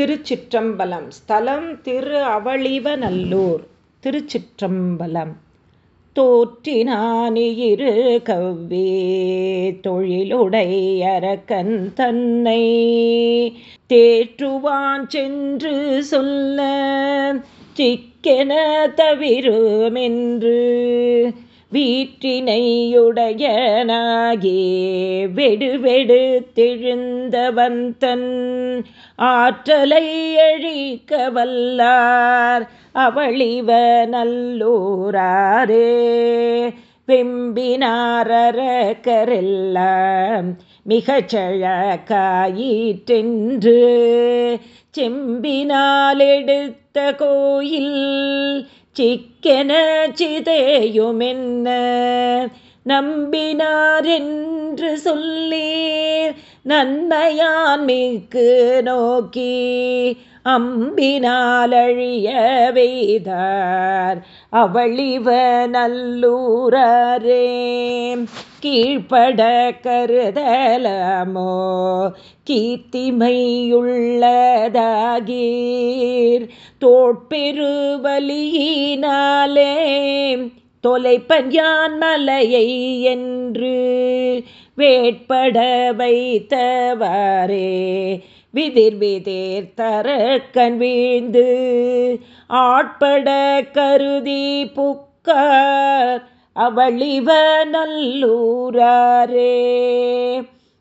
திருச்சிற்றம்பலம். ஸ்தலம் திரு அவளிவநல்லூர் திருச்சிற்றம்பலம். தோற்றினானியிரு கவ்வே தொழிலுடையரக்கன் தன்னை தேற்றுவான் சென்று சொல்ல சிக்கென தவிருமென்று வீற்றினையுடையனாகி வெடுவெடு தெழுந்தவன் தன் ஆற்றலை அழிக்க வல்லார். அவளிவ நல்லூராரே வெம்பினாரக்கரெல்லாம் மிகச்சழக்காயிற்றென்று செம்பினாலெடுத்த கோயில் சிக்கென சிதையுமென்ன? நம்பினாரென்று சொல்லீர். நன்மையான் மிக்கு நோக்கி அம்பினாலழிய வெய்தார். அவளிவ நல்லூரே கீழ்பட கருதலமோ. கீர்த்திமையுள்ளதாகீர். தோட்பெருவலியினாலே தொலைப்பன் யான் மலையை என்று வேட்பட வைத்தவாரே விதிர் விதிர் தரக்கண் வீழ்ந்து ஆட்பட கருதி புக்கார் அவளிவ நல்லூராரே.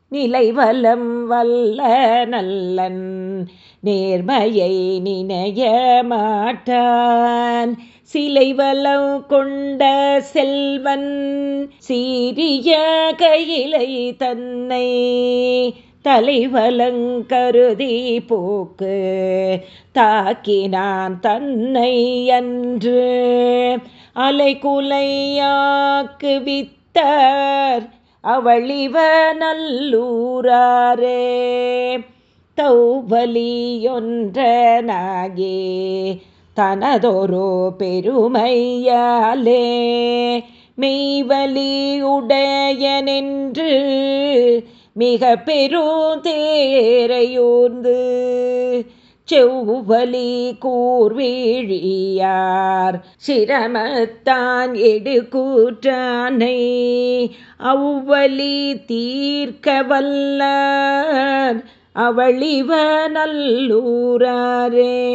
நிலைவலம் வல்ல நல்லன் நேர்மையை நினைய மாட்டான். சிலைவலம் கொண்ட செல்வன் சீரிய கையிலை தன்னை தலைவலங்கருதி போக்கு தாக்கினான் தன்னை அன்று. அலைகுலையாக்கு வித்தார் அவளிவ நல்லூராரே தௌவலியொன்றனாகே தனதொரு பெருமையாலே மெய்வலி உடையனென்று மிக பெரும் தேரையூர்ந்து செவ்வலி கூர்வீழியார் சிரமத்தான் எடுக்கூற்றானை அவ்வலி தீர்க்க வல்லார் அவளிவ நல்லூராரே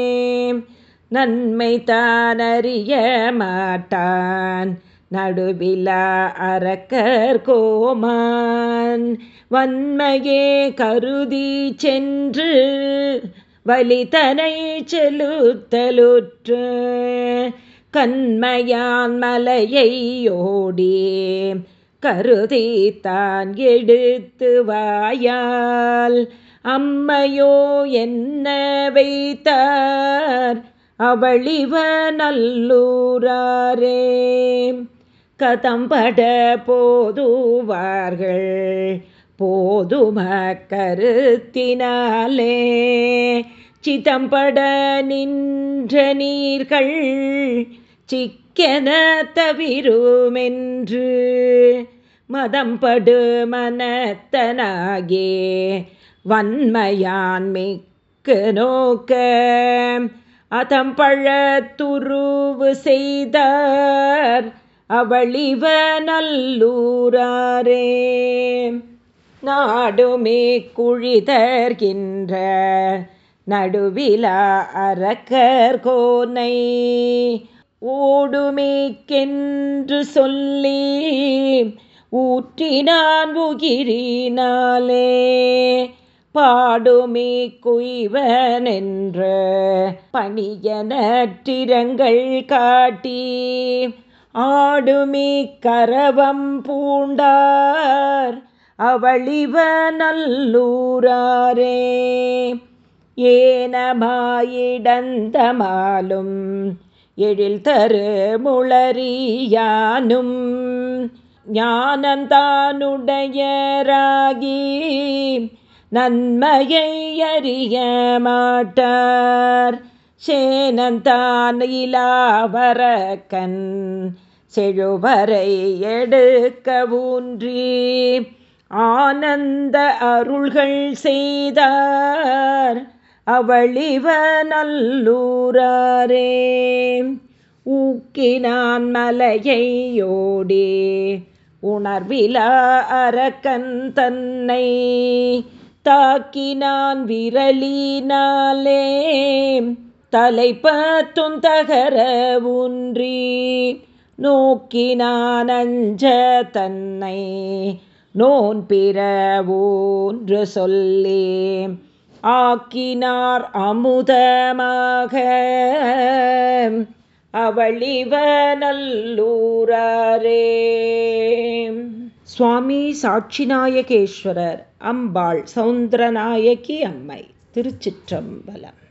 நன்மை தானறிய மாட்டான். நடுவிலா அரக்கர் கோமான். வன்மையே கருதி சென்று வலிதனை செலுத்தலுற்று கண்மையான் மலையை ஓடி கருதி தான் எடுத்து வாயால். அம்மையோ என்ன வைத்தார்? அவளிவ நல்லூராரே கதம்பட போதுவார்கள். போதும கருத்தினாலே சிதம்பட நின்ற நீர்கள் சிக்கென தவிருமென்று மதம்படு மனத்தனாகே வன்மையான் மிக்கு நோக்க அதம்பழத்துருவு செய்தார் அவளிவ நல்லூராரே. நாடுமே குழிதர்கின்ற நடுவிலா அரக்கர் கோனை. ஓடுமேக்கென்று சொல்லி ஊற்றினான் உகிரினாலே. பாடுமே குய்வன் என்று பணியனற்றிரங்கள் காட்டி. ஆடுமே கரவம் பூண்டார் அவளிவ நல்லூராரே ஏனமாயிடந்தமாலும் எழில் தரு முளறியானும் ஞானந்தானுடையராகி நன்மையை அறிய மாட்டார் சேனந்தான் இலாவரக்கன் செழுவரை எடுக்க ஊன்றி ஆனந்த அருள்கள் செய்தார். அவளிவ நல்லூரே ஊக்கினான் மலையையோடே. உணர்விலா அரக்கன் தன்னை தாக்கினான் விரலினாலே. தலைப்பத்தும் தகர ஊன்றி நோக்கினான் அஞ்ச தன்னை. நோன் பிற ஊன்று சொல்லி. ஆக்கினார் அமுதமாக. அவளிவ நல்லூரே சுவாமி சாட்சிநாயகேஸ்வரர் அம்பாள் சௌந்தரநாயகி அம்மை திருச்சிற்றம்பலம்.